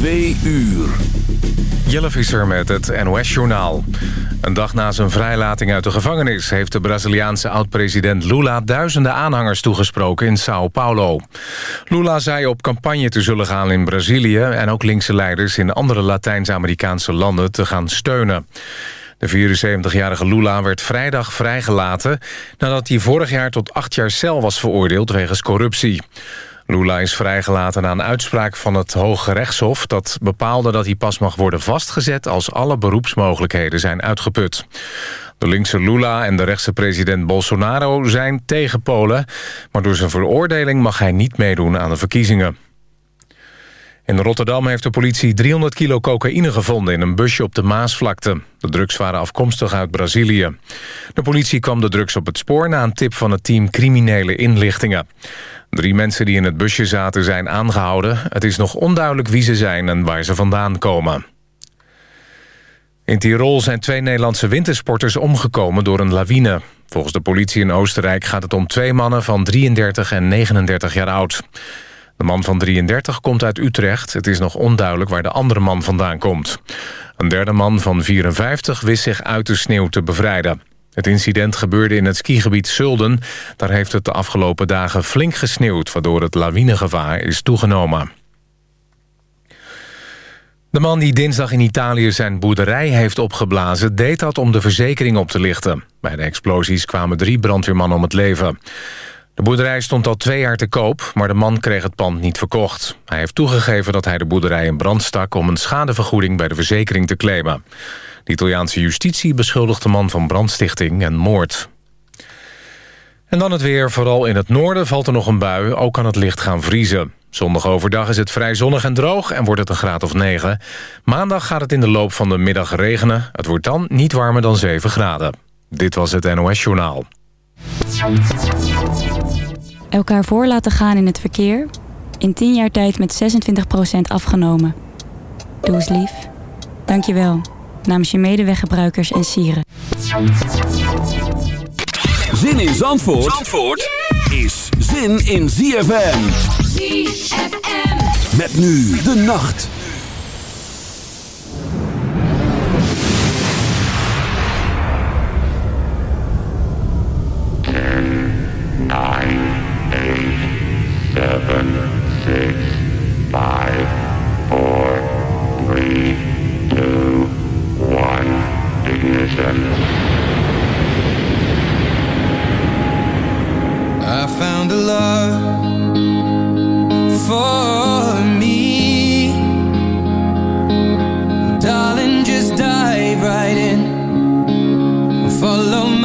Twee uur. Jelle Visser met het NOS-journaal. Een dag na zijn vrijlating uit de gevangenis... heeft de Braziliaanse oud-president Lula duizenden aanhangers toegesproken in Sao Paulo. Lula zei op campagne te zullen gaan in Brazilië... en ook linkse leiders in andere Latijns-Amerikaanse landen te gaan steunen. De 74-jarige Lula werd vrijdag vrijgelaten... nadat hij vorig jaar tot acht jaar cel was veroordeeld wegens corruptie. Lula is vrijgelaten na een uitspraak van het Hoge Rechtshof... dat bepaalde dat hij pas mag worden vastgezet... als alle beroepsmogelijkheden zijn uitgeput. De linkse Lula en de rechtse president Bolsonaro zijn tegen Polen... maar door zijn veroordeling mag hij niet meedoen aan de verkiezingen. In Rotterdam heeft de politie 300 kilo cocaïne gevonden... in een busje op de Maasvlakte. De drugs waren afkomstig uit Brazilië. De politie kwam de drugs op het spoor... na een tip van het team Criminele Inlichtingen. Drie mensen die in het busje zaten zijn aangehouden. Het is nog onduidelijk wie ze zijn en waar ze vandaan komen. In Tirol zijn twee Nederlandse wintersporters omgekomen door een lawine. Volgens de politie in Oostenrijk gaat het om twee mannen van 33 en 39 jaar oud. De man van 33 komt uit Utrecht. Het is nog onduidelijk waar de andere man vandaan komt. Een derde man van 54 wist zich uit de sneeuw te bevrijden. Het incident gebeurde in het skigebied Zulden. Daar heeft het de afgelopen dagen flink gesneeuwd... waardoor het lawinegevaar is toegenomen. De man die dinsdag in Italië zijn boerderij heeft opgeblazen... deed dat om de verzekering op te lichten. Bij de explosies kwamen drie brandweermannen om het leven. De boerderij stond al twee jaar te koop, maar de man kreeg het pand niet verkocht. Hij heeft toegegeven dat hij de boerderij in brand stak... om een schadevergoeding bij de verzekering te claimen. De Italiaanse justitie beschuldigt de man van brandstichting en moord. En dan het weer. Vooral in het noorden valt er nog een bui. Ook kan het licht gaan vriezen. Zondag overdag is het vrij zonnig en droog en wordt het een graad of 9. Maandag gaat het in de loop van de middag regenen. Het wordt dan niet warmer dan 7 graden. Dit was het NOS Journaal. Elkaar voor laten gaan in het verkeer. In 10 jaar tijd met 26% afgenomen. Doe eens lief. Dank je wel namens je medeweggebruikers en sieren. Zin in Zandvoort, Zandvoort is zin in ZFM. ZFM. Met nu de nacht. Ten, nine, eight, seven, six, five, four, three, ignition. I found a love for me. Darling, just dive right in. Follow my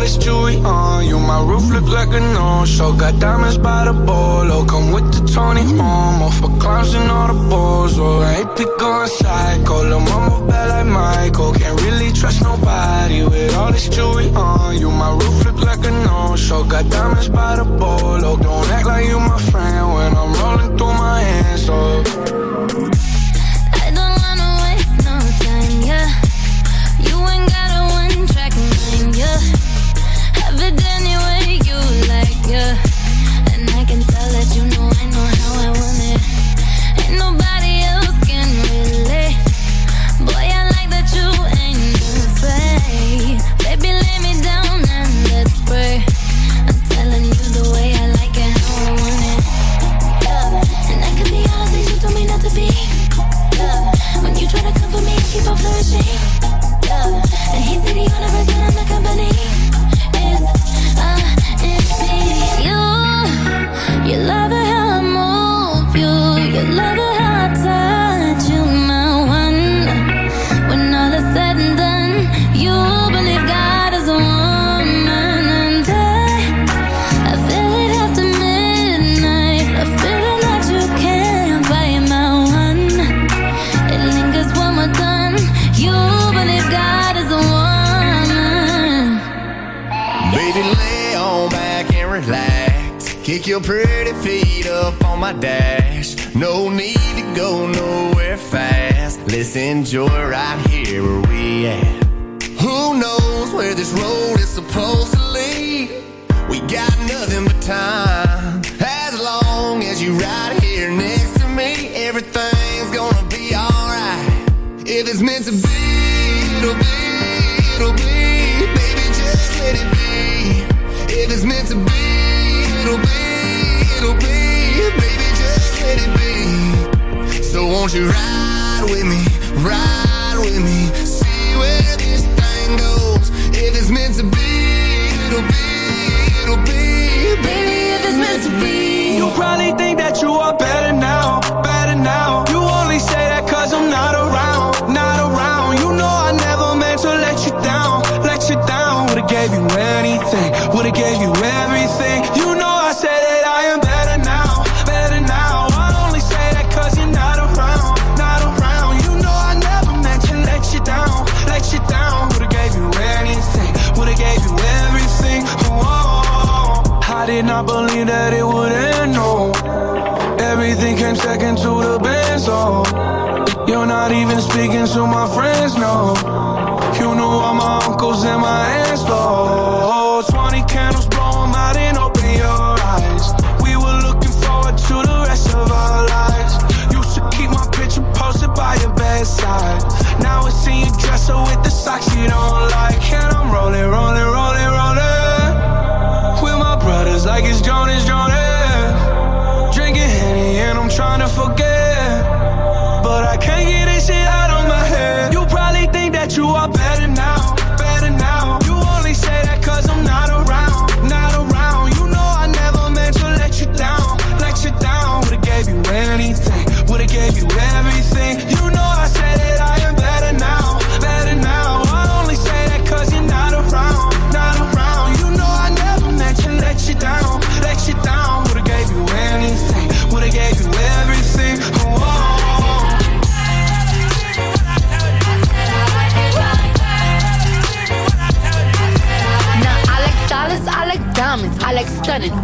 all this jewelry on you. My roof look like a no-show. Got diamonds by the bolo. Come with the Tony Momo for clowns and all the balls. Oh, I ain't be going psycho. Lil' mama bad like Michael. Can't really trust nobody with all this jewelry on you. My roof look like a no-show. Got diamonds by the bolo. Don't act like you my friend when I'm rolling through my hands. Oh. your eyes. Everything came second to the best, oh. You're not even speaking to my friends, no. You knew all my uncles and my aunts, oh 20 candles, blow them out and open your eyes. We were looking forward to the rest of our lives. Used to keep my picture posted by your bedside. Now I see you dresser with the socks you don't like And I'm rolling, rolling.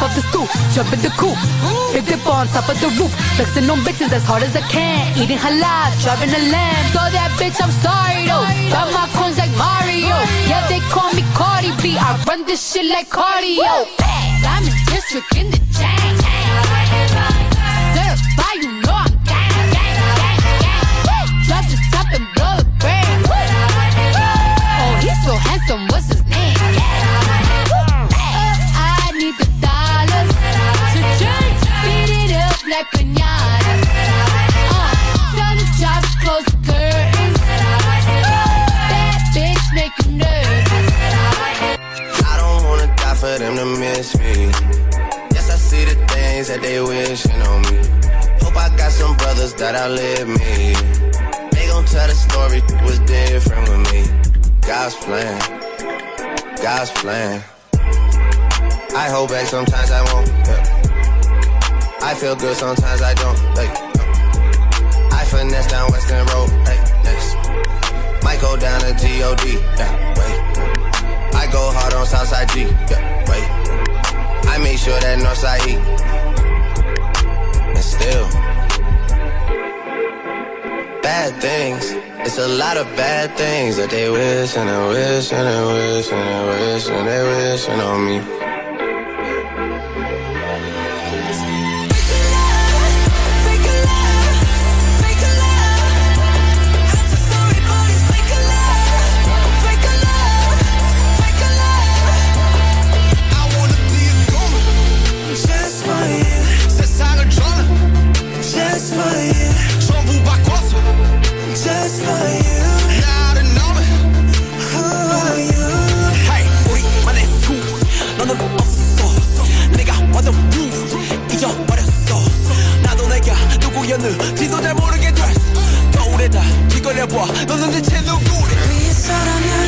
Hop up the stoop, jump in the coop. Big dip on top of the roof. Flexing on bitches as hard as I can. Eating halal, driving a lamb. So that bitch, I'm sorry though. Got my coins like Mario. Yeah, they call me Cardi B. I run this shit like cardio. I'm in district in the them to miss me. Yes, I see the things that they wishing on me. Hope I got some brothers that outlive me. They gon' tell the story was different with me. God's plan, God's plan. I hold back sometimes I won't. yeah. I feel good sometimes I don't. Like, I finesse down Weston Road. Hey, next. Might go down to G-O-D. Yeah, wait. I go hard on Southside G. Yeah, wait. I make sure that Northside E. And still, bad things. It's a lot of bad things that they wish and they wish and they wish and they wish and they wishing on me. 좋아 너는 대체 누구래 위에 그 사람이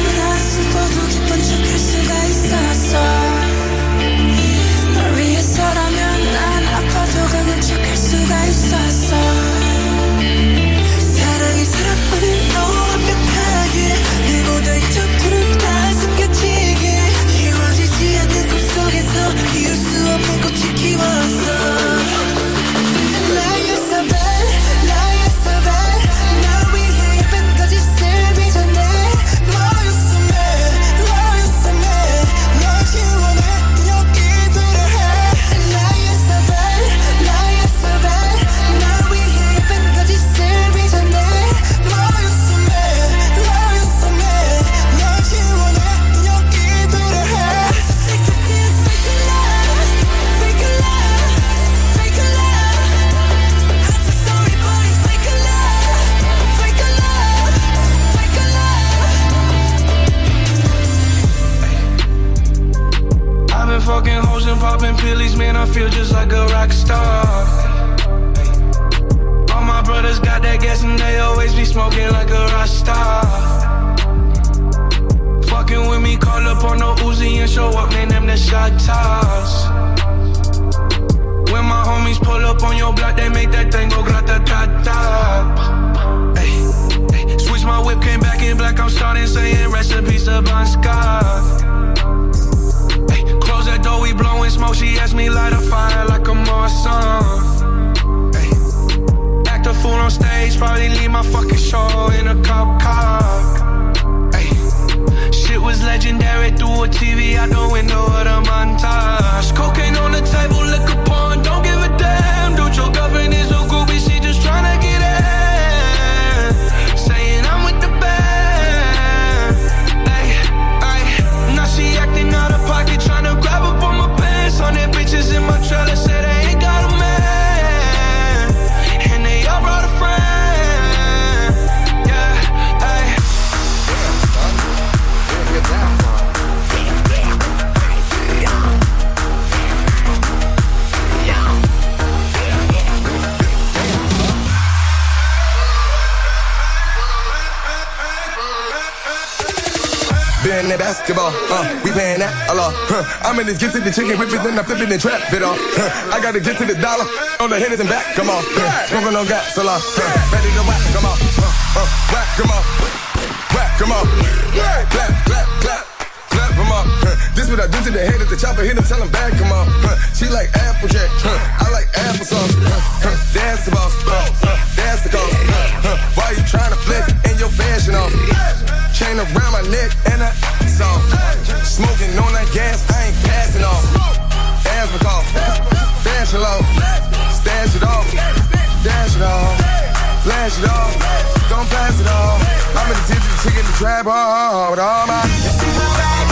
In this get to the chicken whip it, then I'm flipping and trap it off. I gotta get to the dollar on the Henderson back, come on. Smoking on gas, long. Huh. Ready to whack, come on. Uh, uh, whack, come on. Whack, come on. Clap, clap, clap. Clap 'em up. This what I do to the head of the chopper, hit him, tell him back, come on. She like Applejack. I like applesauce. That's the boss? That's the? Huh? Why you tryna flex and your fashion off? Chain around my neck and I soft. Smoking on that gas, I it off. I'm in the chicken, the trap hard oh, oh, with all my.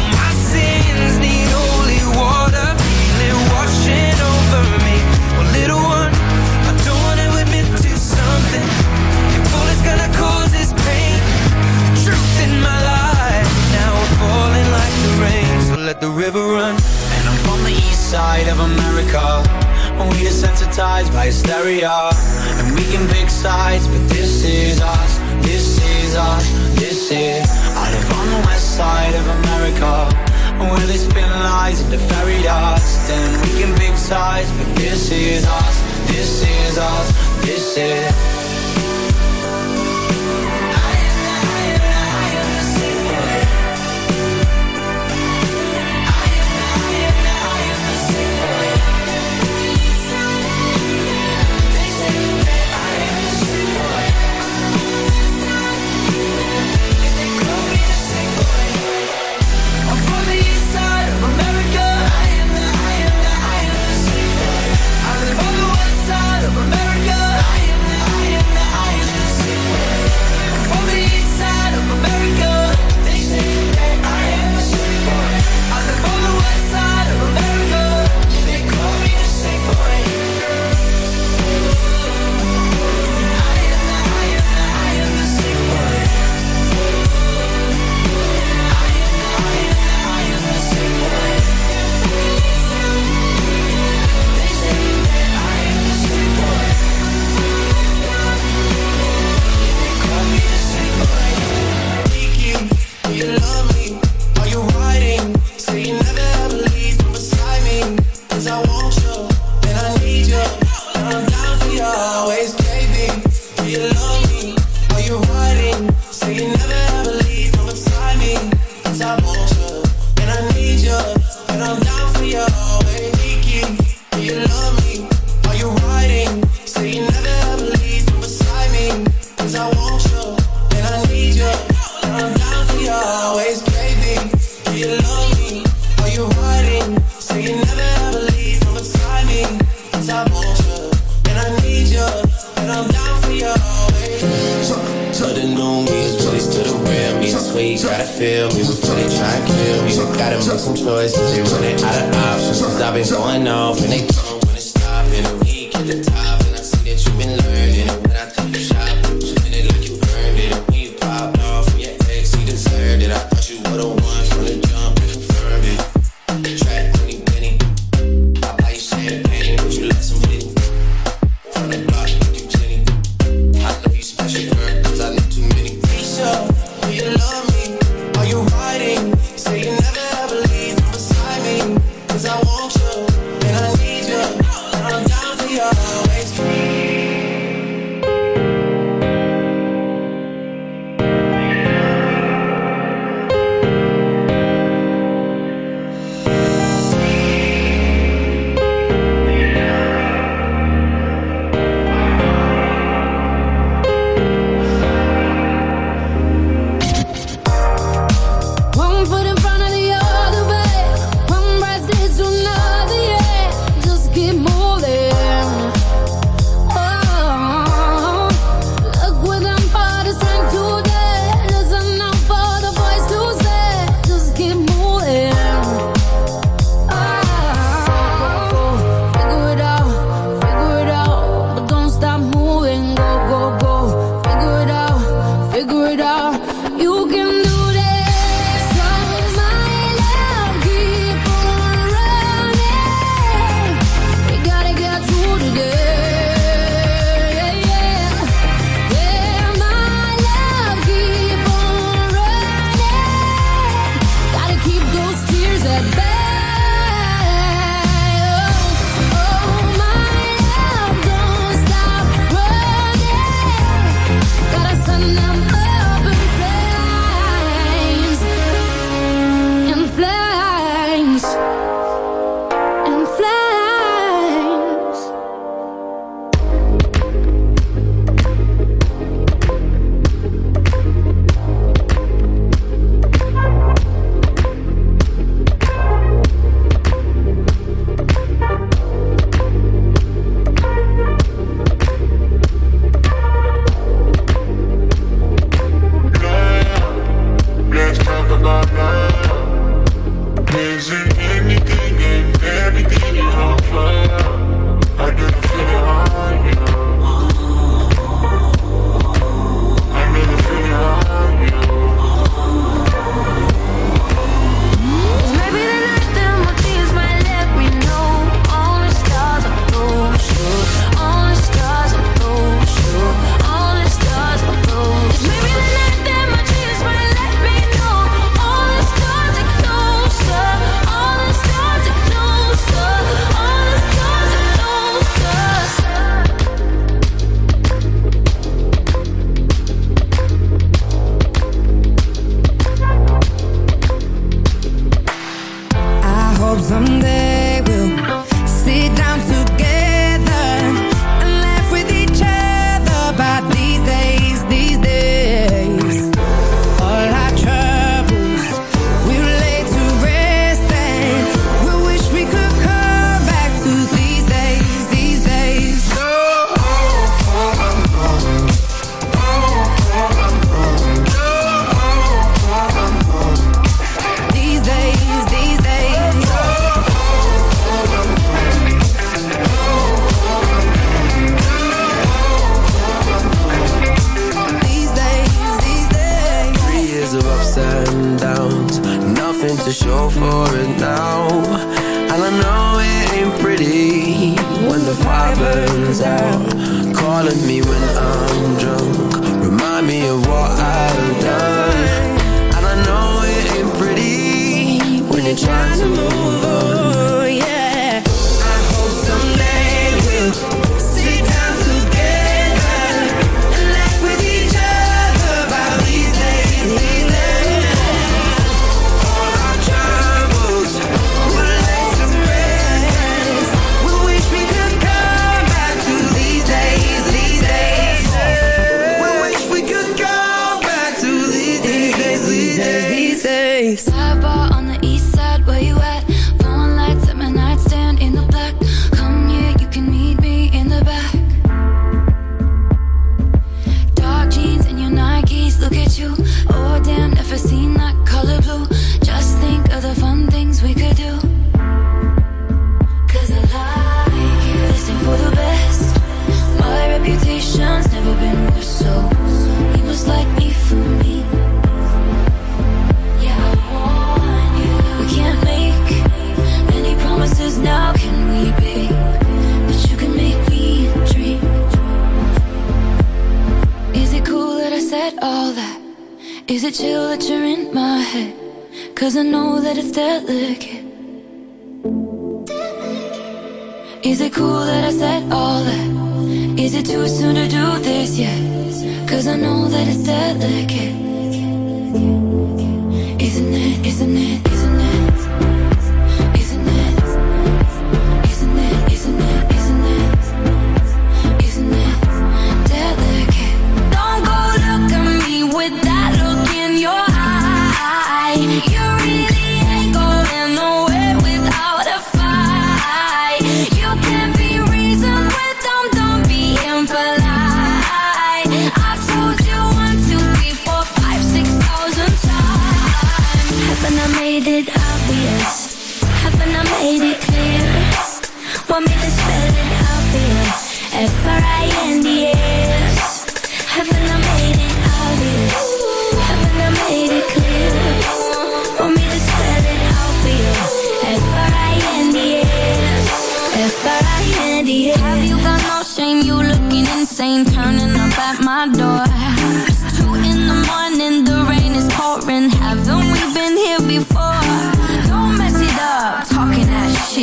let the river run. And I'm from the east side of America. And we desensitized by hysteria. And we can pick sides, but this is us. This is us. This is I live on the west side of America Where they spin lies into fairy dust And we can pick sides But this is us, this is us, this is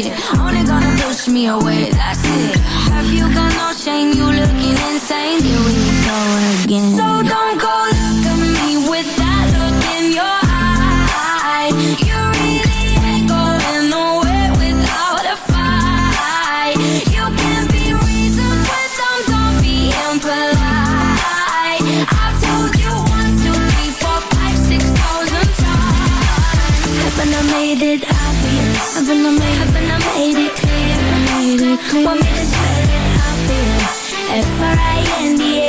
it Only gonna push me away, that's it. Have you got no shame, you looking insane. Here we go again. So don't go look at me with that look in your eye. You really ain't going nowhere without a fight. You can be reasoned with them, don't be impolite. I've told you one, two, three, four, five, six thousand times. Haven't I made it? Haven't I made, haven't I made it clear? Made it clear. Want me to tell how I feel? F-R-I-N-D-S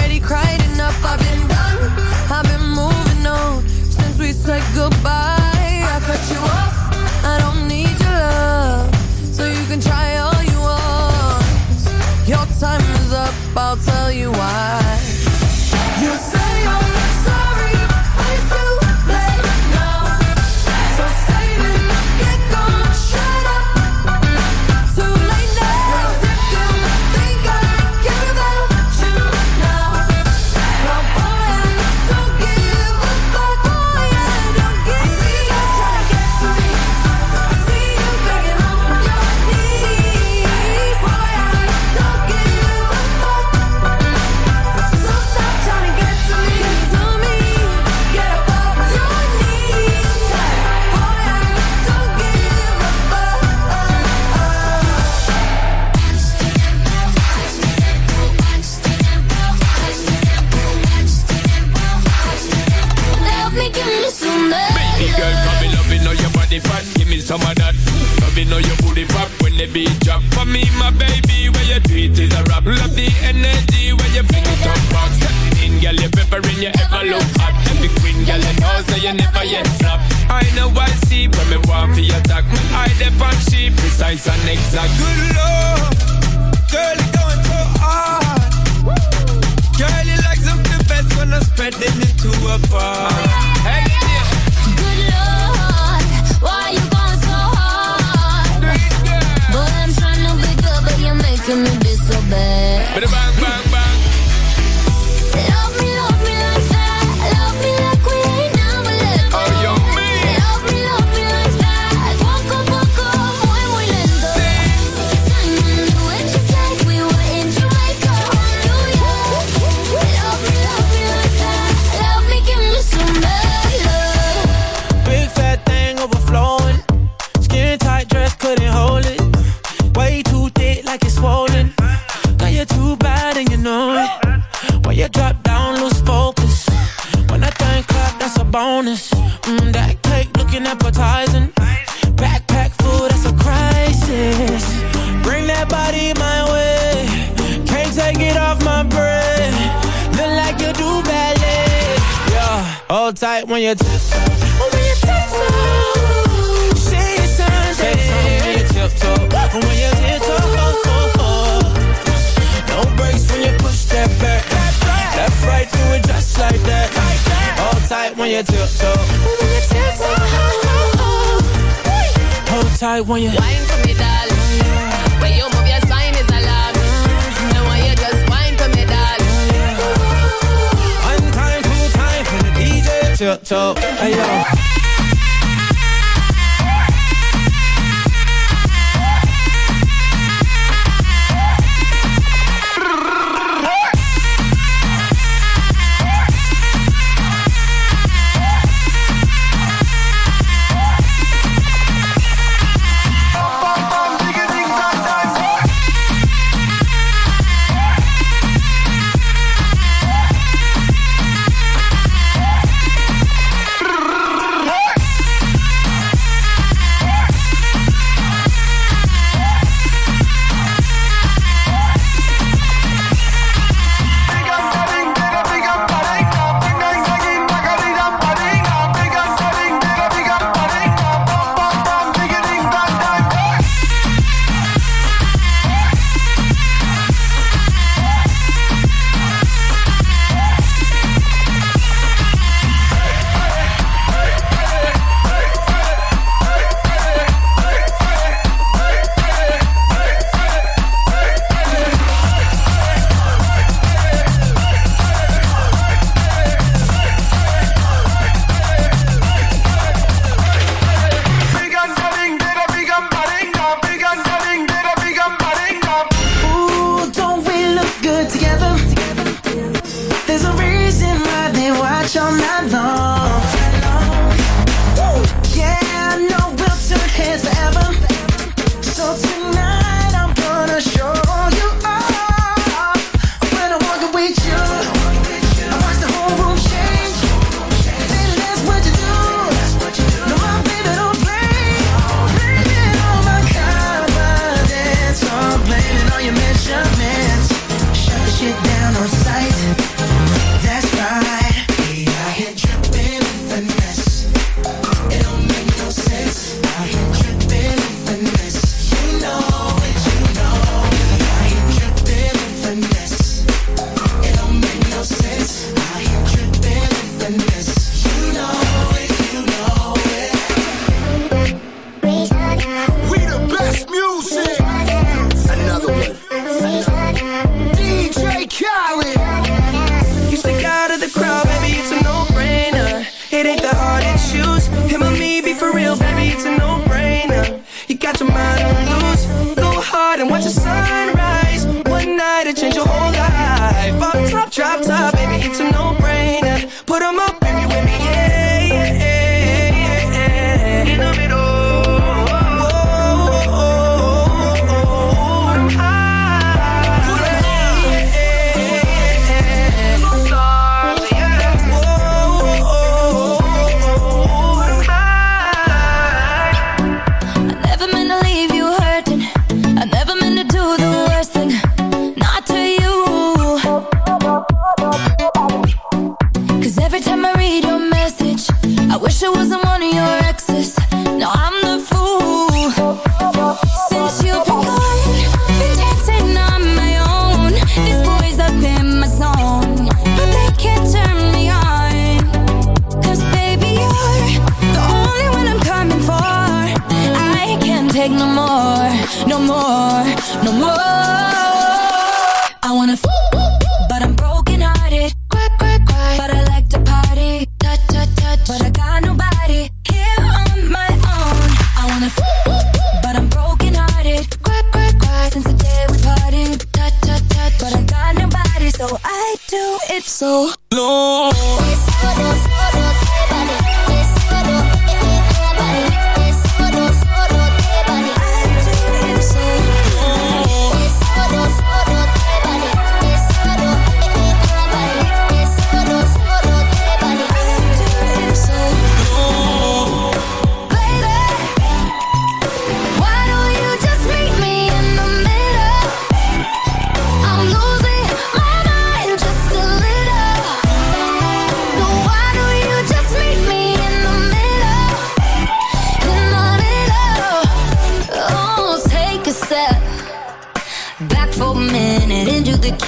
drop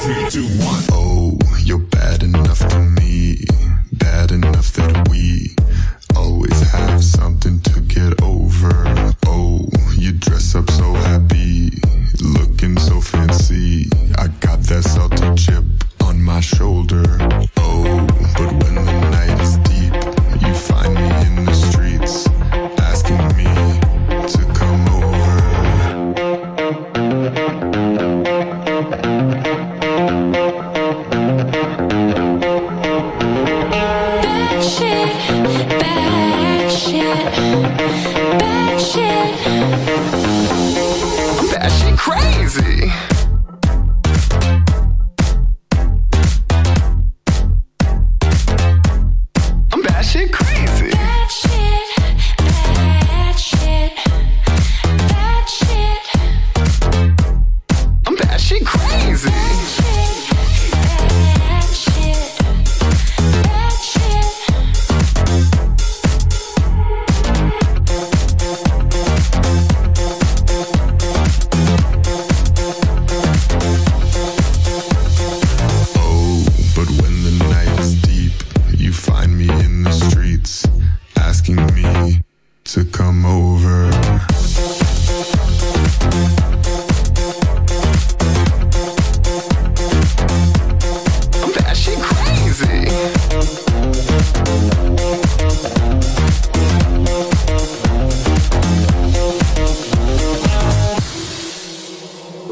three, two, one. Oh.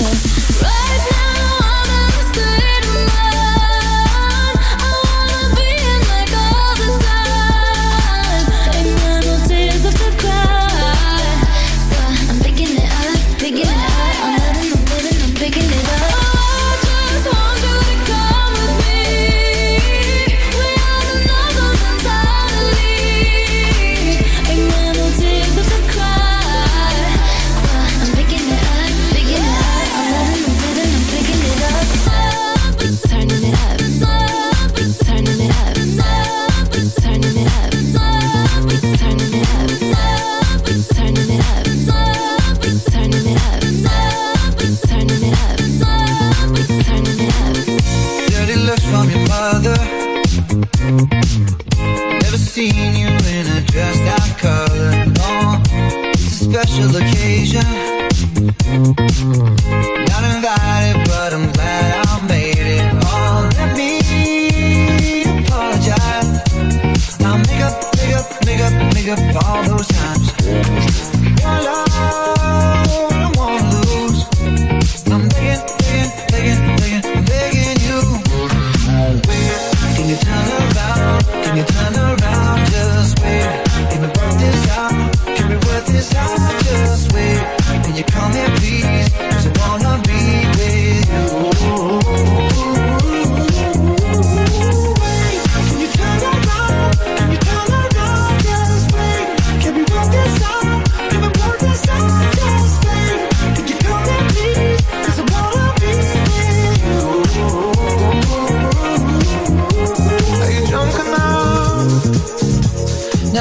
yeah.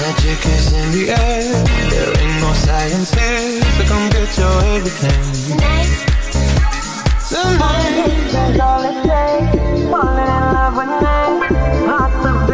Magic is in the air. There ain't no science here, so come get your everything. Tonight. Tonight. Tonight. All it. Falling in love with me. Awesome.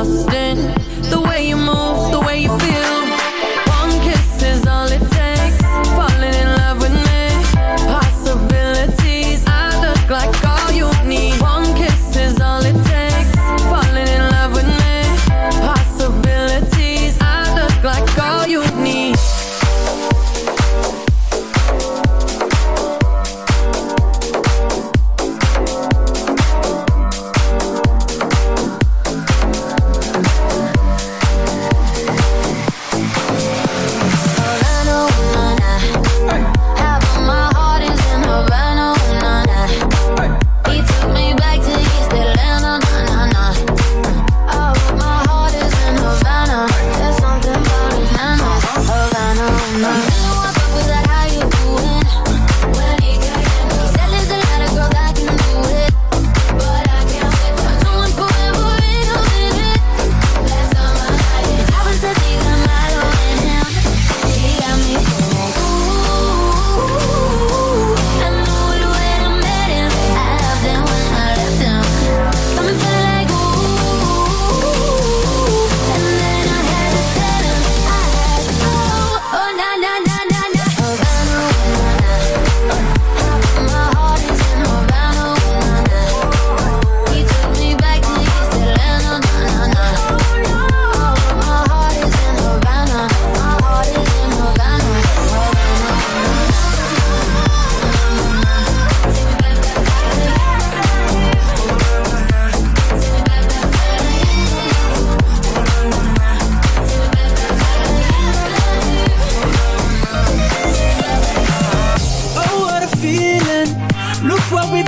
lost in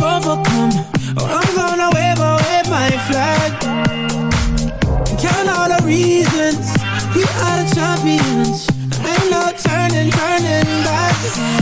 overcome. Or I'm gonna wave, I'll wave my flag. Count all the reasons. We are the champions. Ain't no turning, turning back.